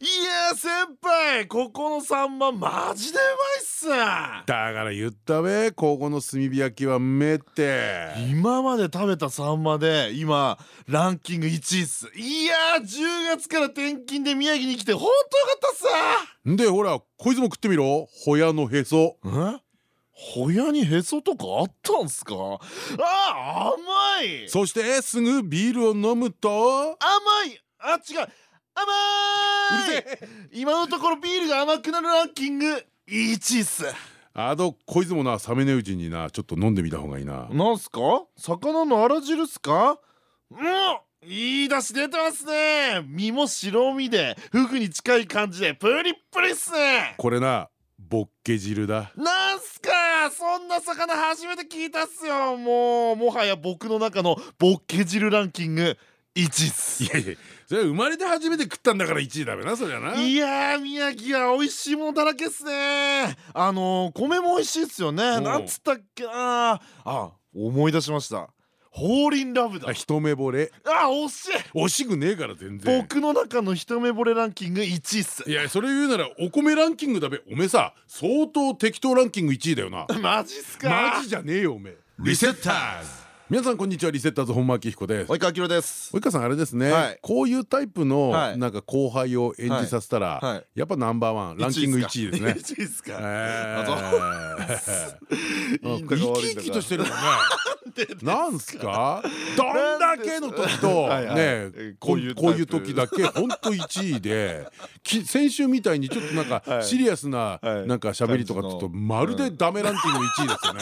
や先輩ここのサンママジでうまいっす。だから言ったべここの炭火焼きはめって。今まで食べたサンマで今ランキング1位っす。いやー10月から転勤で宮城に来てほんとよかったっす。んでほらこいつも食ってみろ。ホヤのへそ。え？ホヤにへそとかあったんすか？あ甘い。そしてすぐビールを飲むと。甘い。あ違う甘うるい今のところビールが甘くなるランキング1位っす。あとこいつもなサメネウジになちょっと飲んでみた方がいいな。なんすか？魚のあら汁っすか？うんいい出汁出てますね。身も白身でフグに近い感じでプリップリっすね。これなボッケ汁だ。なんすか？そんな魚初めて聞いたっすよ。もうもはや僕の中のボッケ汁ランキング1位っす。いやいやそれは生まれて初めて食ったんだから1位だべなそりゃな。いやー宮城は美味しいものだらけっすね。あのー、米も美味しいっすよね。んなんつったっけなあ思い出しました。ホーリンラブだ。あ一目惚れ。あ惜しい。惜しくねえから全然。僕の中の一目惚れランキング1位っす。いやそれ言うならお米ランキングだべおめえさ相当適当ランキング1位だよな。マジっすか。マジじゃねえよおめえ。リセッターズ皆さんこんにちは。リセッターズ本間明彦です。及川明です。及川さんあれですね、はい。こういうタイプのはい。なんか後輩を演じさせたら、やっぱナンバーワンランキング1位ですね。1位っすか？生き生きとしてるもんね。なんすか？どんだけの時とねこういうこういうタイプ。時だけ本当1位でき先週みたいにちょっとなんかはい。シリアスなはい。なんか喋りとかって言うとまるでダメランキング1位ですよね。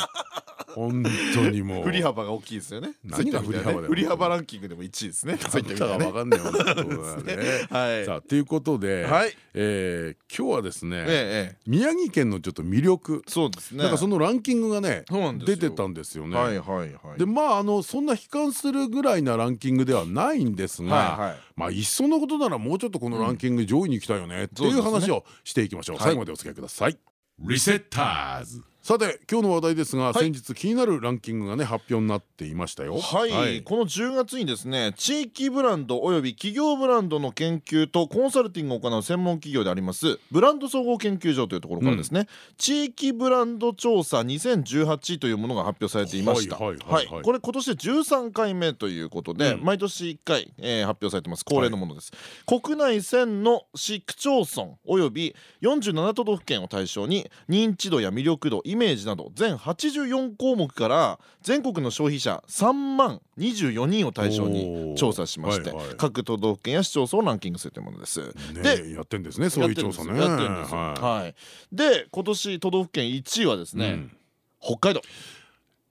本当にもう。振り幅が大きいですよね。何が振り幅だよ。振り幅ランキングでも1位ですね。そういった意味ではね。わかんない はい。さあということで、はい。えー今日はですね、ええええ。宮城県のちょっと魅力、そうですね。なんかそのランキングがねそうなんですよ。出てたんですよね。はいはいはい。でまああのそんな悲観するぐらいなランキングではないんですが、はいはい。まあいっそのことならもうちょっとこのランキング上位に行きたいよねっていう話をしていきましょう。はい。最後までお付き合いください。リセッターズさて今日の話題ですが、い。先日気になるランキングがね発表になっていましたよ。はい、この10月にですね地域ブランドおよび企業ブランドの研究とコンサルティングを行う専門企業でありますブランド総合研究所というところからですね、地域ブランド調査2018というものが発表されていました。はいはいはいはい。これ今年で13回目ということで、うん。毎年1回、えー発表されてます。恒例のものです、国内1000の市区町村および47都道府県を対象に認知度や魅力度イメージなど全84項目から全国の消費者3万24人を対象に調査しまして、はいはい各都道府県や市町村をランキングするというものです。ねでやってんですねそういう調査ね。やってるんですよ。ははい。で今年都道府県1位はですね、うん北海道。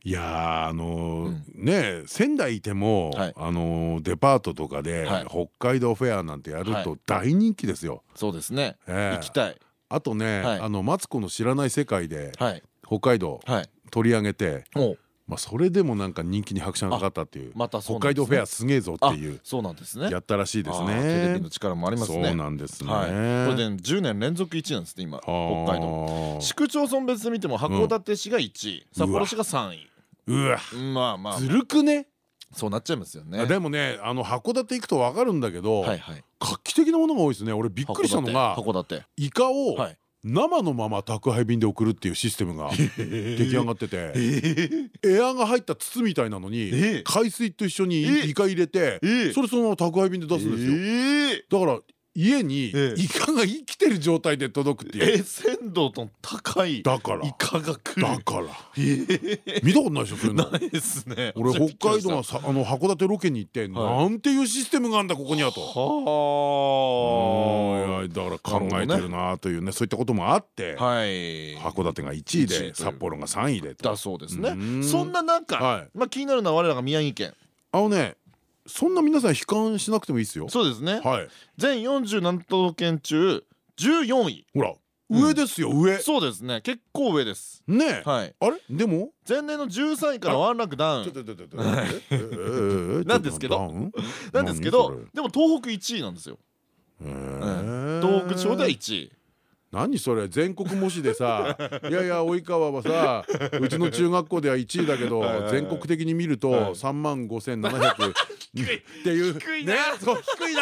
いやーあのーね仙台いても、はいあのーデパートとかで、はい北海道フェアなんてやるはと大人気ですよ。そうですね。ええ行きたい。あとね、はいあのマツコの知らない世界ではい北海道はい。取り上げて、まあそれでもなんか人気に拍車がかかったっていう、また北海道フェアすげえぞっていうあそうなんですね。やったらしいですあーテレねビの。力もありますそうね。なんですね。はい。これで10年連続1位なんですね今北海道。道市区町村別で見ても函館市が1位、札幌市が3位。うわまあまあずるくね。そうなっちゃいますよね。でもねあの函館行くとわかるんだけど。画期的なものが多いですね。俺びっくりしたのが函館。函イカをはい生のまま宅配便で送るっていうシステムが 出来上がってて。エアが入った筒みたいなのにえ海水と一緒にえイカ入れてえそれそのまま宅配便で出すんですよ。えだから家にええ。イカが生きてる状態で届くっていう。え鮮度の高いだから。イカが来る。だから。え見たことないでしょそういうの。ないですね。俺北海道のさあの函館ロケに行ってなんていうシステムがあんだここにはと。はうんいやだから考えてるなというねそういったこともあってあはい。函館が1位で札幌が3位でと。だそうですね。うん。そんな中、はい。まあ気になるのは我らが宮城県。あのねそんな皆さん悲観しなくてもいいですよ。そうですね、はい。全47都道府県中14位。ほら上ですよ上。そうですね。結構上です。ねはい。あれ？でも？前年の13位からワンランクダウン。なんですけどなんですけどでも東北1位なんですよ東北地方では1位何それ全国模試でさ いやいや及川はさうちの中学校では1位だけど全国的に見ると3万5700っていう低いな。ねそう低いな。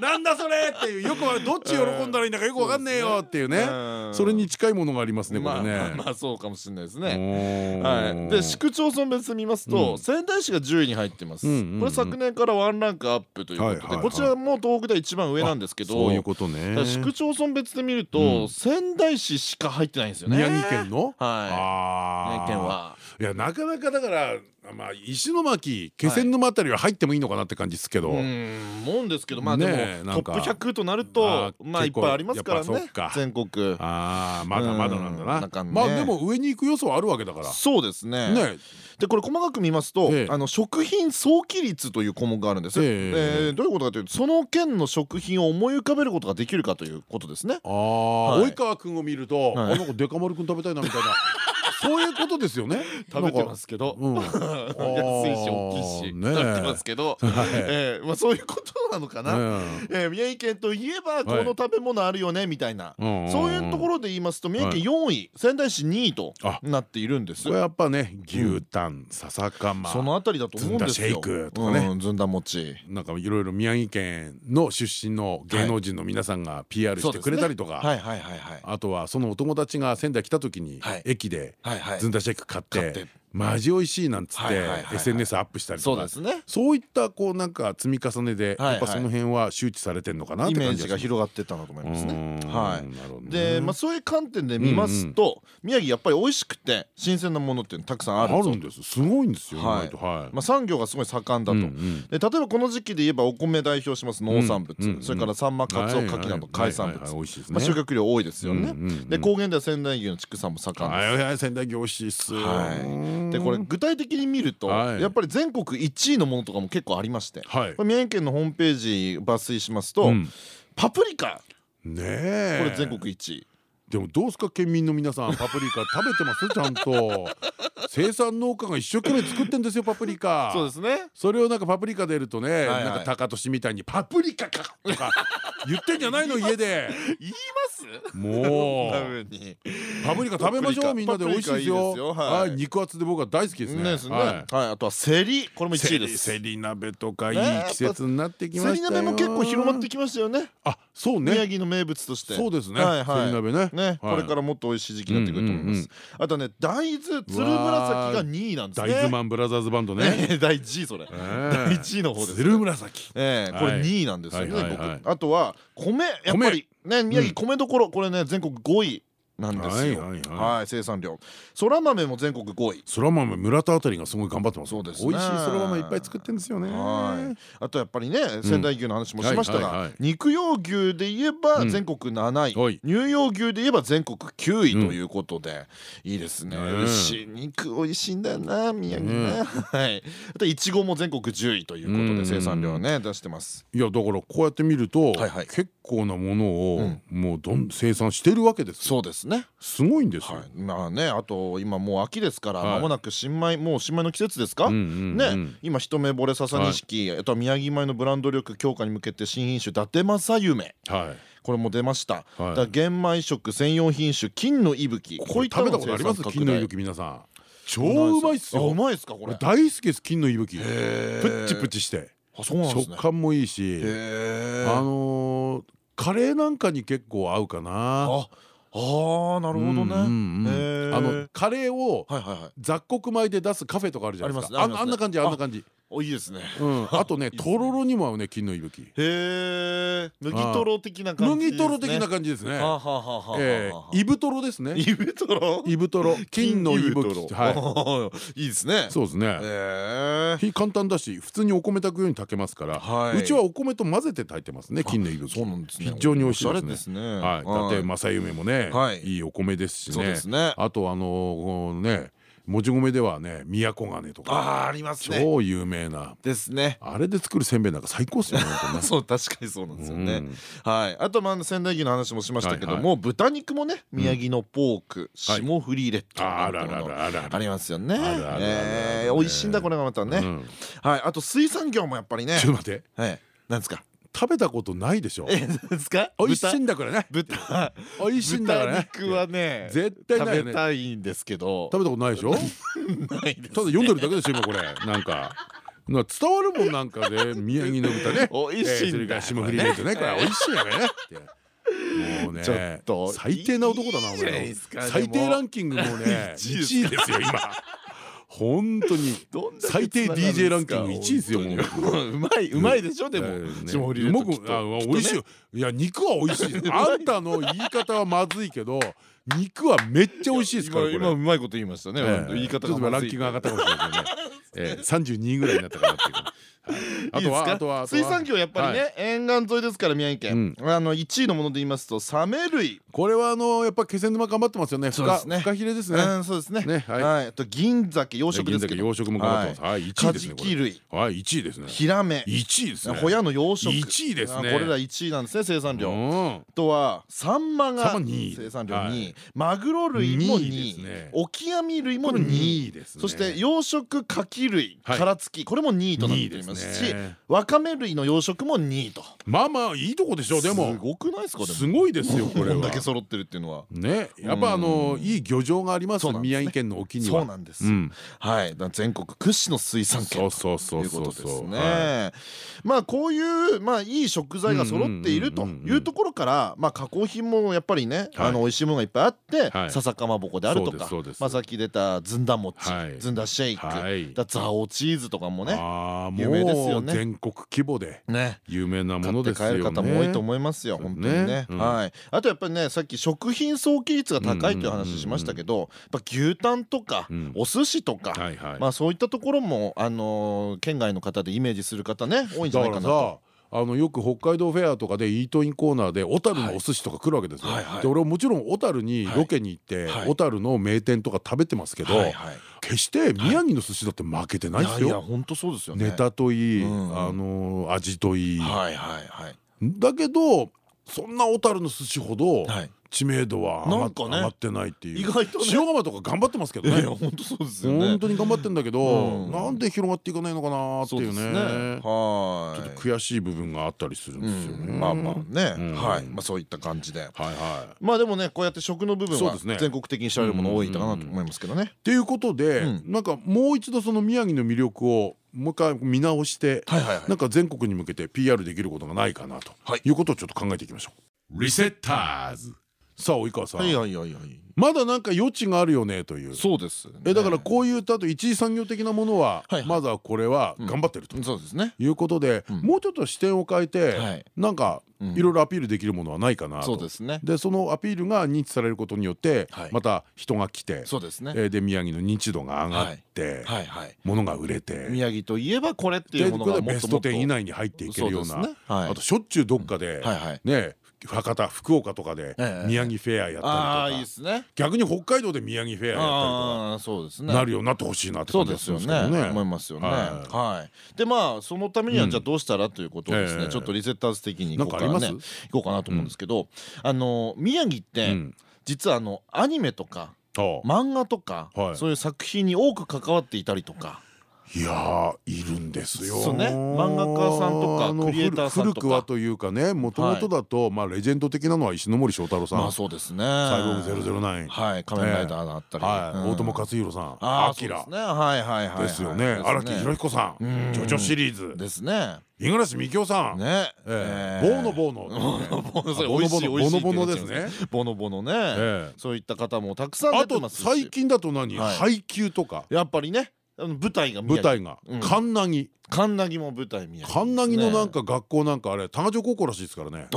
なんだそれっていうよくはどっち喜んだらいいんだかよくわかんねえよっていうね。うん。それに近いものがありますねこれね。まあそうかもしれないですおねー。はい、で市区町村別見ますと、うん。仙台市が10位に入ってます、これ昨年からワンランクアップということで、こちらも東北では一番上なんですけどそういうことね。市区町村別で見ると、うん。仙台市しか入ってないんですよね。宮城県の？はい。あ宮城県は。いやなかなかだからまあ石巻気仙沼あたりは入ってもいいのかなって感じですけど、うん思うんですけどまあでも、トップ100となるあとーまあいっぱいありますからね全国。ああまだまだなんだな。まあでも上に行く要素はあるわけだから。そうですね。ねでこれ細かく見ますと、ええ。あの食品早期率という項目があるんです、ええ。えーどういうことかというとその県の食品を思い浮かべることができるかということですね。ああはい。及川君を見るとあはい。なんかデカ丸君食べたいなみたいな そういうことですよね。食べてますけど。うん。安いし大きいし食べてますけど、はい。えーまあそういうことなのかな、うんえー宮城県といえばこの食べ物あるよねみたいな、うんそういうところで言いますと宮城県4位、仙台市2位とあ。なっているんです。これやっぱね牛タン笹かまそのあたりだと思うんですよ。ずんだシェイクとかね。うんずんだ餅。なんかいろいろ宮城県の出身の芸能人の皆さんが PR してくれたりとか。あとはそのお友達が仙台来た時にはい。駅ではいはい。ずんだシェイク買ってマジ美味しいなんつって SNS アップしたりとか。そうですね。そういったこうなんか積み重ねでやっぱその辺は周知されてんのかなってイメー感じジが広がってったんだと思いますね。ははい。い、で、まあ、そういう観点で見ますと、宮城やっぱり美味しくて新鮮なものっていうのたくさんあるぞ。あるんですすごいんですよ意はい。外と。はい。まあ、産業がすごい盛んだと。で例えばこの時期で言えばお米代表します農産物、それからサンマカツオはいカキなど海産物、収穫量多いですよね。で高原では仙台牛の畜産も盛んです。はいはいはい。仙台牛美味しいっす。はい、でこれ具体的に見ると、はい。やっぱり全国1位のものとかも結構ありまして、はい。これ宮城県のホームページ抜粋しますと、うん。パプリカ。ねえ。これ全国1位。でもどうですか県民の皆さんパプリカ食べてます？ちゃんと。生産農家が一生懸命作ってんですよパプリカ。そうですね。それをなんかパプリカ出るとねはいなんか高俊みたいにパプリカか！とか言ってんじゃないの家で。言います？もう。パプリカ食べましょうみんなで美味しいですよはいはい肉厚で僕は大好きですね。ははいい。あとはセリ、これも1位です。セリ鍋とかいいね季節になってきまセしたよリ鍋も結構広まってきましたよね。あそうね宮城の名物として。そうですねはいはいセリ鍋ねこれからもっと美味しい時期になってくると思います。あとはね、大豆つる紫が2位なんですね。大豆マンブラザーズバンドねね。第1位それ。ええ第1位の方です。つる紫ええこれはい2位なんですよね、あとは米やっぱりね宮城米どころこれね全国5位なんですよ。はいはいはい。はい生産量。そら豆も全国5位。そら豆村田あたりがすごい頑張ってます。そうですね。美味しいそら豆いっぱい作ってんですよね。はい。あとやっぱりね仙台牛の話もしましたが肉用牛で言えばうん。全国7はい。位乳用牛で言えば全国9位ということでいいですね。うん牛肉美味しいんだよな宮城ね。はい。あといちごも全国10位ということうん。で生産量をね出してます。いやだからこうやって見ると結構なものをもうどん生産してるわけですよ。そうですね。すごいんですよ。はい、まあねあと今もう秋ですからはい。間もなく新米もう新米の季節ですか、ね。今一目惚れ笹錦、あとは宮城米のブランド力強化に向けて新品種伊達政夢。はい。これも出ました、はい。だ玄米食専用品種金の息吹こういったの食べたことあります？金の息吹皆さん。超うまいっすよ。あうまいっすかこれ。俺大好きです金の息吹プッチプチして。あそうなんですね。食感もいいし。あのーカレーなんかに結構合うかなああーなるほどね、あのカレーを雑穀米で出すカフェとかあるじゃないですか。あんな感じあんな感じおいいですね。うん。あとねとろろにも合うね金の息吹へえ麦とろ的な感じ麦とろ的な感じですね。えーイブトロですね。イブトロ？イブトロ。金の息吹はい。いいですね。そうですね。へえ非簡単だし普通にお米炊くように炊けますからはい。うちはお米と混ぜて炊いてますね金の息吹そうなんですね。非常に美味しいですね。はい。伊達政夢もねはい。いいお米ですしね。そうですね。あとあのねもち米ではね宮古金とかありますね。超有名な。ですね。あれで作るせんべいなんか最高っすよね そう確かにそうなんですよね。うん。はい。あとまあ仙台牛の話もしましたけどはいも豚肉もね宮城のポーク霜降りレッドあららららありますよね。美味しいんだこれがまたね。うん。はい。あと水産業もやっぱりね。ちょっと待って。はい。なんですか？食べたことないでしょ。ですか？美味しいんだこれね。豚？豚美味しいんだからね。豚肉はね絶対食べたいんですけど。食べたことないでしょ？ないですただ読んでるだけでしょ今これ。なんか。な伝わるもんなんかで宮城の豚ね。美味しいそれから霜降りね。これ美味しいやからねもうちょっねと最低な男だなおいいじゃない前ですか。最低ランキングもね 一位です1位ですよ今本当に 最低 DJ ランキング1位ですよもう。うまいうまいでしょでも。霜降りレッドきっとあ美味しいよ。いや肉は美味しい。あんたの言い方はまずいけど肉はめっちゃ美味しいですから今今うまいこと言いましたね。ええ。言い方ちょっとランキング上がったかもしれないね、ええ、32位ぐらいになったかなっていう、はい あとはあとは水産業やっぱりはね沿岸沿いですから宮城県。あの1位のもので言いますとサメ類。これはあのやっぱ気仙沼頑張ってますよね。フカヒレですね。うんそうですね。ねはい。と銀鮭養殖ですけど。養殖も頑張ってます。はい、一カ位ですね。こジキ類。れはい、一位ですね。ヒラメ。一位ですね。ホヤの養殖。一位ですね。あこれら1位なんですね生産量。うん。あとはサンマが生産量はい。2位マグロ類も二位2位ですね。オキアミ類もこれ2位二位ですね。そして養殖カキ類。はい。殻付き。これも2位となってい二位まですすしね。わかめ類の養殖も2位と。まあまあいいとこでしょう。ですもごくないですかすごいですよこれこんだはけ。揃ってるっていうのは。ね、やっぱあのうん。いい漁場がありますね。宮城県の沖には。そうなんです。うん。はい。全国屈指の水産そう県とそうそういうことですね。まあこういうまあいい食材が揃っているというところからまあ加工品もやっぱりねはい。あの美味しいものがいっぱいあってはい。笹かまぼこであるとかまあさっき出たずんだ餅はい。ずんだシェイはい。クだザオチーズとかもい。ね有名ですよね。全国規模でね。有名なものですよね。方も多いと思いますよ本当にね。はい。あとやっぱりねさっき食品早期率が高いという話しましたけどやっぱ牛タンとかうん。お寿司とか。まあそういったところもあのー県外の方でイメージする方ね多いんじゃないかなと。さあのよく北海道フェアとかでイートインコーナーで小樽のお寿司とか来るわけですよ。で俺はもちろん小樽にロケに行ってはい。小樽の名店とか食べてますけど決して宮城の寿司だって負けてないですよ。本当そうですよね。ネタといいうんあの味といい。はいはいはいだけどそんな小樽の寿司ほどはい。知名度は上がなんかね上がってないっていう。意外とね塩釜とか頑張ってますけどね。本当そうですよね。本当に頑張ってんだけど、うんなんで広がっていかないのかなっていうね。はい。ちょっと悔しい部分があったりするんですよね。うんまあまあね、うんはい、まあそういった感じで。はいはい。まあでもねこうやって食の部分はそうですね全国的に知られるもの多いかなと思いますけどね。っていうことで、うんなんかもう一度その宮城の魅力をもう一回見直して、なんか全国に向けて PR できることがないかなと、はいい、うことをちょっと考えていきましょう。リセッターズさあ及川さん、はいはいはいはい。まだなんか余地があるよねという。そうです、ね。えだからこういうあと一次産業的なものは、まずはこれは頑張ってると。そうですね。いうことで、うんもうちょっと視点を変えて、はいなんかうんいろいろアピールできるものはないかなと。そうですね。でそのアピールが認知されることによって、はいまた人が来て、そうですね。えーで宮城の認知度が上がって、はいはい。物が売れて。宮城といえばこれっていでうものがこれでベストもっともっと10以内に入っていけるようなあとしょっちゅうどっかではいはいね博多福岡とかでええ。宮城フェアやったりとか。逆に北海道で宮城フェアやったりと。か。なるようになってほしいなってそう感じですよね。思いますよね。ははい。でまあそのためにはうん。じゃあどうしたらということをですね、ええ。ちょっとリセッターズ的にここからね。なんかありまいこうかなと思うんですけど、あの宮城って、うん。実はあのアニメとかあ。漫画とか、はい。そういう作品に多く関わっていたりとか。いやーいるんですよ。そうね。漫画家さんとかあのクリエイターさんとか。古くはというかねもともとだとまあレジェンド的なのは石ノ森章太郎さん。まあそうですね。サイボーグ009はい。仮面ライダーだったり、はい。大友克克洋さん。あアキラ。あそうですね。はいはいはいはい。ですよね。荒木宏彦さうん。んジョジョシリーズ。ですね。五十嵐美京さん。ね。ええ。ボーノボーノ。ボノボノ。ですね。ボノボノね、ええ。そういった方もたくさんあと出てますし。最近だと何？はい。配給とか。やっぱりねあの舞台が舞台が。うん。カンナギカンナギも舞台宮城カンナギのなんかか学校なんかあれ多賀城高校らしいですからね。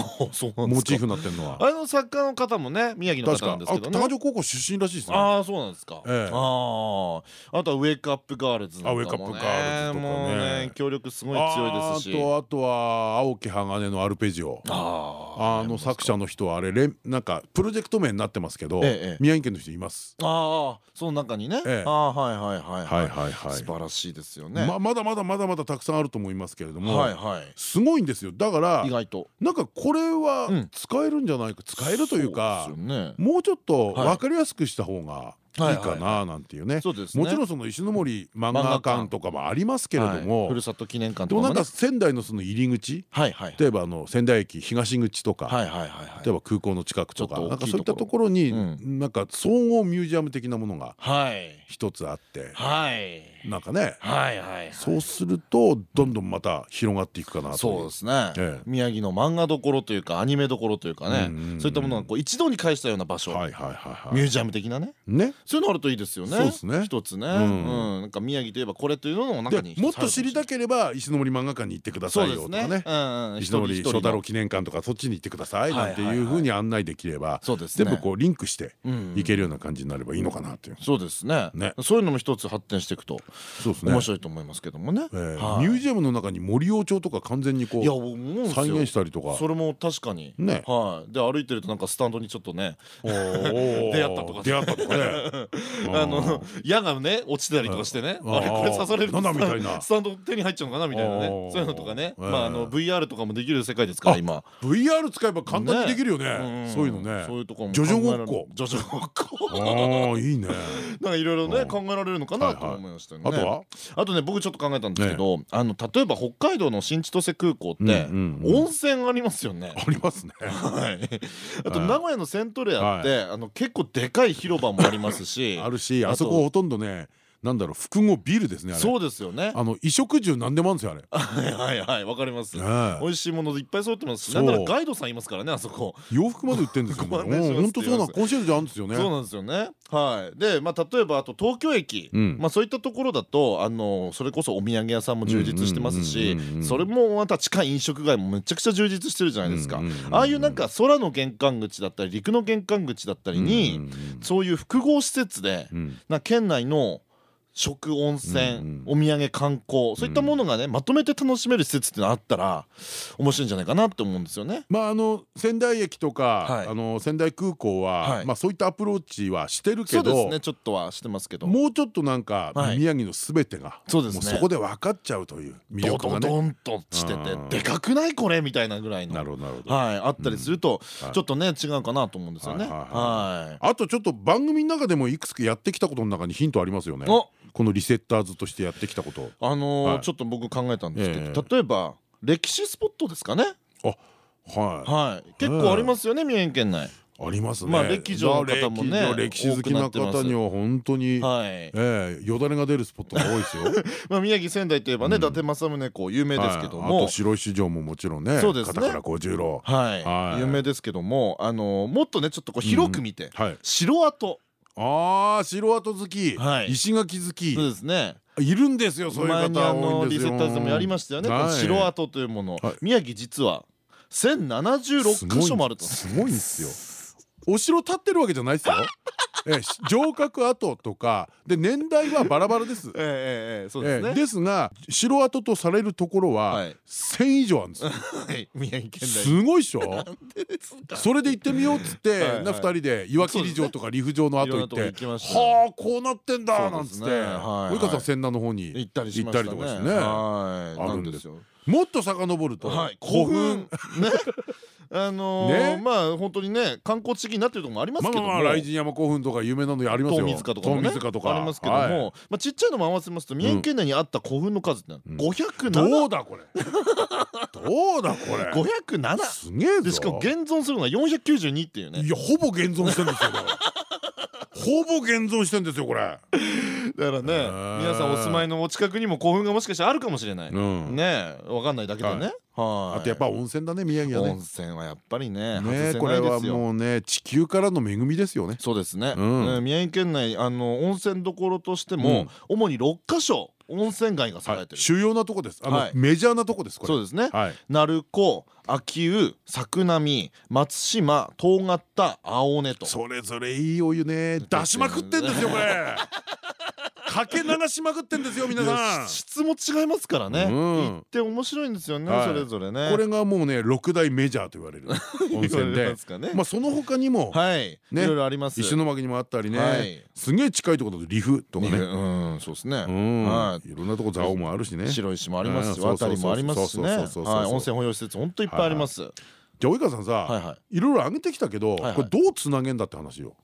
モチーフになってんのは。あの作家の方もね宮城の方なんですけどね。多賀城高校出身らしいですね。ああそうなんですか。ええ。あああとはウェイクアップガールズね。あウェイクアップガールズとかね。ね協力すごい強いですし。あとあとは青木鋼のアルペジオ。ああの作者の人はあれなんかプロジェクト名になってますけどええ宮城県の人います。ああその中にね。ええ。ああはいはいはいはい。はい。はいはい。素晴らしいですよね。ままだまだまだまだたくさんあると思いますけれどもはいはい。すごいんですよだから意外と。なんかこれはうん使えるんじゃないか使えるというかね。もうちょっとはい分かりやすくした方がいいかななんていうね。そうですね。もちろんその石ノ森漫画館とかもありますけれどはい。もふるさと記念館でもなんか。仙台のその入り口？はいはい。例えばあの仙台駅東口とかはいはいはいはい。例えば空港の近くとかそういったところにうなんか総合ミュージアム的なものがはい。一つあってはい。なんかねはいはい。そうするとどんどんまた広がっていくかなとそうですね、ええ。宮城の漫画どころというかアニメどころというかね、そういったものがこう一度に返したような場所、ミュージアム的なね。ねそういうのあるといいですよね。そうですね。一つね、ううん。んなんか宮城といえばこれというのの中にでもっと知りたいければ石森漫画館に行ってくださいよとかね。石森一人一人の。翔太郎記念館とかそっちに行ってくださいなんていうふうに案内できればそうですね。全部こうリンクしてうん。いけるような感じになればいいのかなっていう。そうですね。ね。そういうのも一つ発展していくと面白いと思いますけどもね、ミュージアムの中に森王朝とか完全にこう再よ。現したりとか。それも確かに。ね。はい。で歩いてるとなんかスタンドにちょっとね出 出会ったとか。出会ったとかね あの矢がね落ちてたりとかしてね。あれこれ刺されるみたいな。スタンド手に入っちゃうのかなみたいなね。そういうのとかね。ええまああの VR とかもできる世界ですから今。VR 使えば簡単にできるよね。ん。そういうのね。そういうところもジョジョごっこ。ジョジョごっこ。ああいいね。なんかいろいろうん。ね考えられるのかなと思いましたよね。あとは？あとね僕ちょっと考えたんですけどあの例えば北海道の新千歳空港って温泉ありますよね。ありますね。はい。あとはい。名古屋のセントレアってあの結構でかい広場もありますしあるしあそこほとんどねなんだろう複合ビルですねあれ。そうですよね。あの衣食住なんでもあるんですよあれ。はいはいはいわかります。ね美味しいものいっぱい揃ってます。なんならガイドさんいますからねあそこ。洋服まで売ってんですよ 本当そうなコンシェルジュあるんですよね。そうなんですよね。はい。でまあ例えばあと東京駅。うん。まあそういったところだとあのそれこそお土産屋さんも充実してますしそれもまた近い飲食街もめちゃくちゃ充実してるじゃないですか。ああいうなんか空の玄関口だったり陸の玄関口だったりにそういう複合施設でうん。な県内の食温泉、うんお土産観光そういったものがねまとめて楽しめる施設っていうのがあったら面白いんじゃないかなって思うんですよね。まああの仙台駅とか、はい。あの仙台空港は、はい。まあそういったアプローチはしてるけそうですど、ねちょっとはしてますけど。もうちょっとなんか、はい。宮城のすべてがそうですね。もそこで分かっちゃうという魅ド力がね。ドドンとしててうん。でかくないこれみたいなぐらいのなるほどなるほど。はいあったりするとはい。ちょっとね違うかなと思うんですよね。はいはいはいあとちょっと番組の中でもいくつかやってきたことの中にヒントありますよね。おこのリセッターズとしてやってきたこと。あのちょっと僕考えたんですけえど例えば歴史スポットですかね？ははい結構ありますよね宮城県内。い。ありますね。まあ歴女の方もね歴史好きな方には本当に、はいええよだれが出るスポットが多いですよ。まあ宮城仙台といえばね伊うん達政宗公有名ですけどはいあもと白石城ももちろんね。そうですね片倉小十郎。はい、はい有名ですけどもあのもっとねちょっとこう広く見て、はい。城跡ああ城跡好き、はい。石垣好き。そうですね。いるんですよそういう方多のリいんですよ。セッターズでもやりましたよね、城跡というもの、はい。宮城実は1076箇所もあると。すごいんですよ。お城建ってるわけじゃないですよ。ええ城郭 跡とかで年代はバラバラです。ええそうですね、ええですが城跡とされるところははい。1000以上あるんです 宮城県内。すごいっしょ？それで行ってみようっつってな2人で岩切城とか利府城の後行ってはあこうなってんだなんつって。及川さん千奈の方に行ったりしましたね。行ったりとかしてね。はい。あるんですよ。もっと遡るとはい。古古墳あのーね？まあ本当にね観光地になってるところもありますまあけども。まあ雷神山古墳とか有名なのありますよ。東水塚とかもねありますけども、はい。まあちっちゃいのも合わせますと宮城県内にあった古墳の数ってのはうん。507、どうだこれ。どうだこれ。507すげえぞ。でしかも現存するのが492っていうね。いやほぼ現存してんですよほぼ現存してんですよこれ だからね皆さんお住まいのお近くにも興奮がもしかしたらあるかもしれない。うん。ねわかんないだけでね。はい。あとやっぱ温泉だね宮城はね。温泉はやっぱりねねこれはもうね地球からの恵みですよね。そうですね、うん。ね宮城県内あの温泉どころとしても、主に6カ所温泉街が栄えてる、主要なとこです。あはい。のメジャーなとこですこれ。そうですね、はい。鳴子秋保作並松島東方青根と。それぞれいいお湯ね。出しまくってんですよこれ。かけ流しまくってんですよ皆さん。質も違いますからね、うん。行って面白いんですよね、はい。それぞれね。これがもうね六大メジャーと言われる。温泉で。まあその他にもはい、ねいろいろあります。石巻にもあったりはい。ねすげえ近いところだと岐阜とかね。ねうんそうですね、うん。はい。いろんなとこ蔵王もあるしね。じ白石もありますし渡りもありますしね。温泉保養施設本当いっぱいあります。ゃあ及川さんはいさはい。いろいろ挙げてきたけどはいこれどうつなげんだって話よ。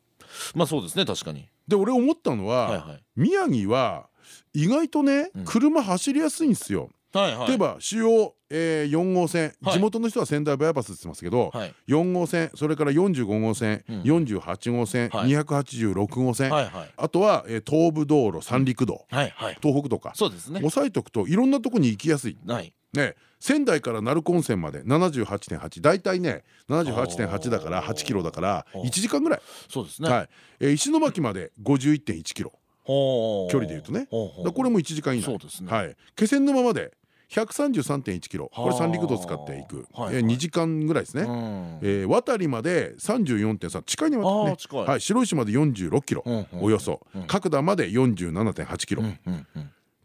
まあそうですね確かに。で俺思ったのは宮城は意外とねうん。車走りやすいんですよ。はいはい。例えば主要えー4号線はい。地元の人は仙台バイパスって言ってますけどはい。4号線それから45号線うん。48号線はい。286号線あとはえー東武道路三陸道東北道か。そうですね。押さえとくといろんなとこに行きやすい。ね仙台から鳴子温泉まで78.8大体ね78.8だから8キロだからあー。1時間ぐらい。そうですね。はい。えー石巻まで51.1キロ。距離で言うとね。これも1時間以内。そうですね。はい。気仙沼まで133.1キロ。これはあ三陸道使っていく。はいえー2時間ぐらいですね。うん。えー渡りまで34.3近いねあ渡りねー近い。はい。白石まで46キロ。およそ。うん。角田まで47.8キロ。っ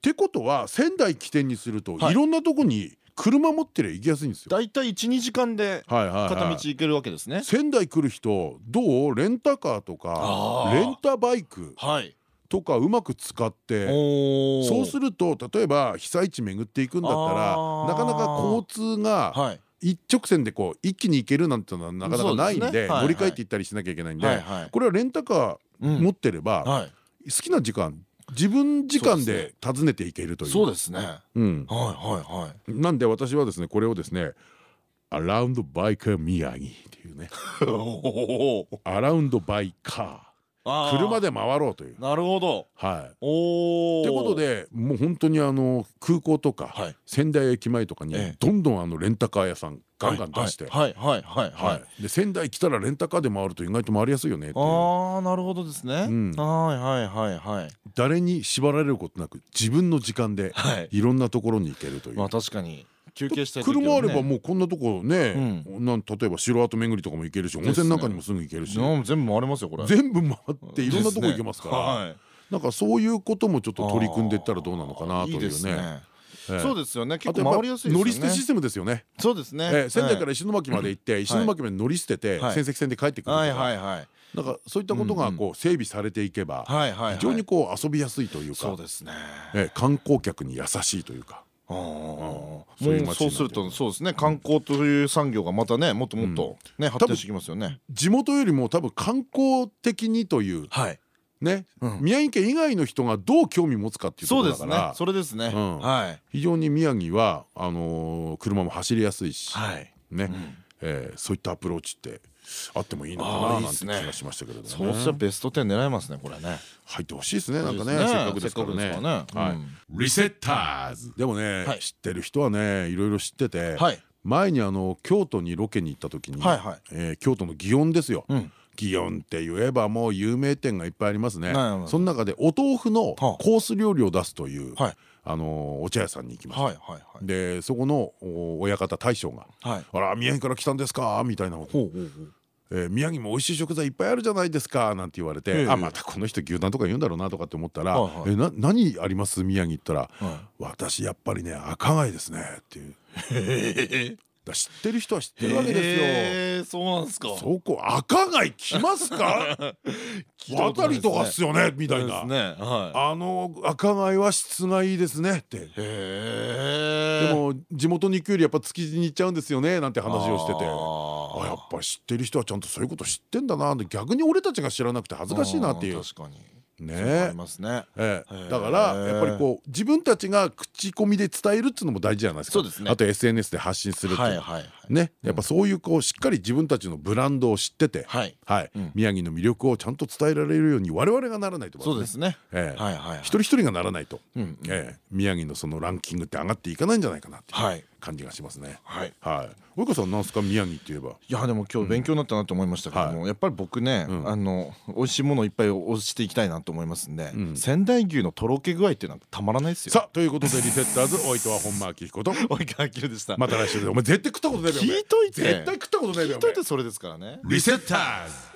てことは仙台起点にするとはい。いろんなとこに車持ってりゃ行きやすいんですよ。だいたい12時間で片道行けるわけですね。仙台来る人どう？レンタカーとかレンタバイクはい。とかうまく使っておそうすると例えば被災地巡っていくんだったらなかなか交通がはい。一直線でこう一気に行けるなんてのはなかなかないんで乗り換えて行ったりしなきゃいけないんでこれはレンタカー持ってればはい。好きな時間自分時間でで訪ねていけるという。そうですね。はいうん。はいはいなんで私はですねこれをですね「アラウンドバイカー宮城」っていうね。お「アラウンドバイカー」車でで回ろうという。なるほど。はい。おおということでもう本当にあの空港とかはい。仙台駅前とかにええ。どんどんあのレンタカー屋さんガンガン出して。はいはいはいはい。ははい。いで仙台来たらレンタカーで回ると意外と回りやすいよねああなるほどですね。うん。はいはいはいはい。誰に縛られることなく自分の時間ではい。いろんなところに行けるという。まあ確かに。休憩したい車あればもうこんなとこねうなん例えば城跡巡りとかも行けるし温泉なんかにもすぐ行けるし。うん全部回れますよこれ。全部回っていろんなとこ行けますから。はい。なんかそういうこともちょっと取り組んでいったらどうなのかなというねそうですよね。結構回りやすい乗り捨てシステムですよね。そうですね。ええ。仙台から石巻まで行って石巻まで乗り捨ててはい。仙石線で帰ってくるとはいかはいはい。なんかそういったことがこう整備されていけば非常にこう遊びやすいというかそうですね。ええ観光客に優しいというか。もうそうするとそうですね。観光という産業がまたねもっともっとね発展してきますよね。地元よりも多分観光的にというはいね。うん。宮城県以外の人がどう興味持つかっていうところだから。それですね。非常に宮城はあのー車も走りやすいしはい。ね。えーそういったアプローチってあってもいいのかないなんて気がしましたけれどそうしたらベスト10狙えますねこれね。入ってほしいですねなんかねせっかくですからね。リセッターズ。でもねはい。知ってる人はねいろいろ知っててはい。前にあの京都にロケに行った時に京都の祇園ですよ。うん祇園って言えばもう有名店がいっぱいありますね。その中でお豆腐のはあ。コース料理を出すというはい。あのーお茶屋さんに行きました。でそこのお親方大将がはい「あら宮城から来たんですか?」みたいなこと。えー宮城も美味しい食材いっぱいあるじゃないですか」なんて言われえ。えて「あまたこの人牛タンとか言うんだろうな」とかって思ったらはいはい「えな何あります？宮城?」ったらは「私やっぱりね赤貝ですね」っていう。へだ知ってる人は知ってるわけですよ。えそうなんですか。そこ赤貝来ますか？渡りとかっすよねみたいな。あの赤貝は質がいいですねって。でも地元に行くよりやっぱ築地に行っちゃうんですよねなんて話をしてて。ああやっぱ知ってる人はちゃんとそういうこと知ってんだなって逆に俺たちが知らなくて恥ずかしいなっていう。確かにね。ありますね。ええ。だからやっぱりこう自分たちが口コミで伝えるっていうのも大事じゃないですか。そうですね。あと SNS で発信するっていうはいはいね。やっぱそういうこうしっかり自分たちのブランドを知っててはい。宮城の魅力をちゃんと伝えられるように我々がならないとそうですね。ええ。はいはいはい一人一人がならないと。うんええ。宮城のそのランキングって上がっていかないんじゃないかなっていうはい。感じがしますね。はい。はい。及川さんなんすか？宮城って言えば。いやでも今日勉強になったなと思いましたけども、やっぱり僕ね、うん。あの美味しいものをいっぱい推していきたいなと思いますんで、ん。仙台牛のとろけ具合っていうのはたまらないですよ。さあということでリセッターズお相手は本間明彦と。おいかきるでした。また来週で。お前絶対食ったことないべよ聞いといて。絶対食ったことないべよ聞いといてそれですからね。リセッターズ